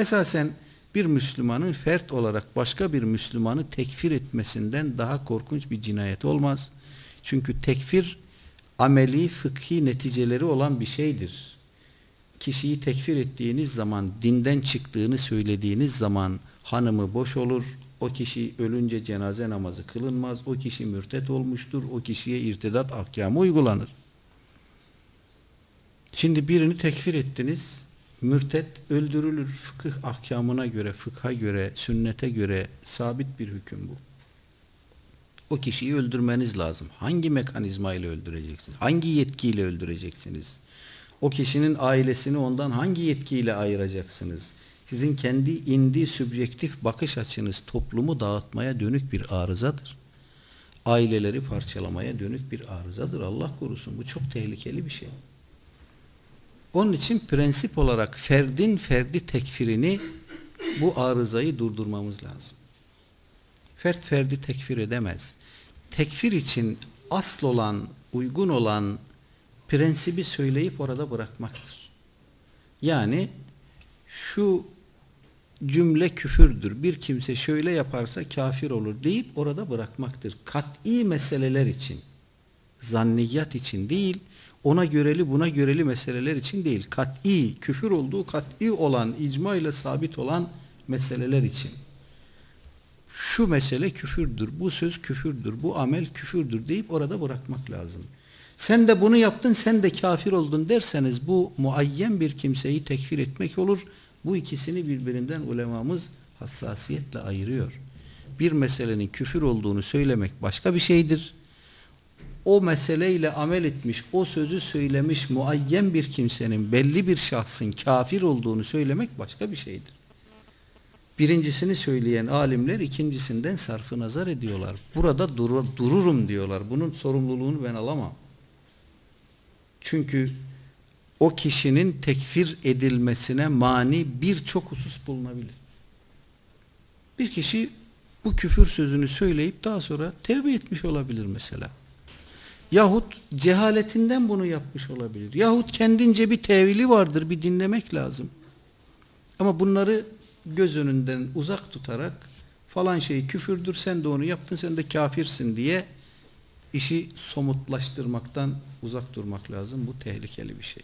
Esasen bir Müslümanın fert olarak başka bir Müslümanı tekfir etmesinden daha korkunç bir cinayet olmaz. Çünkü tekfir ameli, fıkhi neticeleri olan bir şeydir. Kişiyi tekfir ettiğiniz zaman, dinden çıktığını söylediğiniz zaman hanımı boş olur, o kişi ölünce cenaze namazı kılınmaz, o kişi mürtet olmuştur, o kişiye irtidat ahkamı uygulanır. Şimdi birini tekfir ettiniz, mürtet öldürülür fıkıh ahkamına göre, fıkha göre, sünnete göre sabit bir hüküm bu. O kişiyi öldürmeniz lazım. Hangi mekanizma ile öldüreceksiniz? Hangi yetkiyle öldüreceksiniz? O kişinin ailesini ondan hangi yetkiyle ayıracaksınız? Sizin kendi indi sübjektif bakış açınız toplumu dağıtmaya dönük bir arızadır. Aileleri parçalamaya dönük bir arızadır. Allah korusun. Bu çok tehlikeli bir şey. Onun için prensip olarak ferdin ferdi tekfirini bu arızayı durdurmamız lazım. Fert ferdi tekfir edemez. Tekfir için asıl olan, uygun olan prensibi söyleyip orada bırakmaktır. Yani şu cümle küfürdür. Bir kimse şöyle yaparsa kafir olur deyip orada bırakmaktır. Kat'i meseleler için, zanniyat için değil, ona göreli buna göreli meseleler için değil. Kat'i, küfür olduğu kat'i olan, icma ile sabit olan meseleler için. Şu mesele küfürdür, bu söz küfürdür, bu amel küfürdür deyip orada bırakmak lazım. Sen de bunu yaptın, sen de kafir oldun derseniz bu muayyen bir kimseyi tekfir etmek olur. Bu ikisini birbirinden ulemamız hassasiyetle ayırıyor. Bir meselenin küfür olduğunu söylemek başka bir şeydir o meseleyle amel etmiş, o sözü söylemiş muayyen bir kimsenin, belli bir şahsın kafir olduğunu söylemek başka bir şeydir. Birincisini söyleyen alimler ikincisinden sarfı nazar ediyorlar. Burada durur, dururum diyorlar. Bunun sorumluluğunu ben alamam. Çünkü o kişinin tekfir edilmesine mani birçok husus bulunabilir. Bir kişi bu küfür sözünü söyleyip daha sonra tevbe etmiş olabilir mesela. Yahut cehaletinden bunu yapmış olabilir. Yahut kendince bir tevili vardır, bir dinlemek lazım. Ama bunları göz önünden uzak tutarak falan şey küfürdür, sen de onu yaptın, sen de kafirsin diye işi somutlaştırmaktan uzak durmak lazım. Bu tehlikeli bir şey.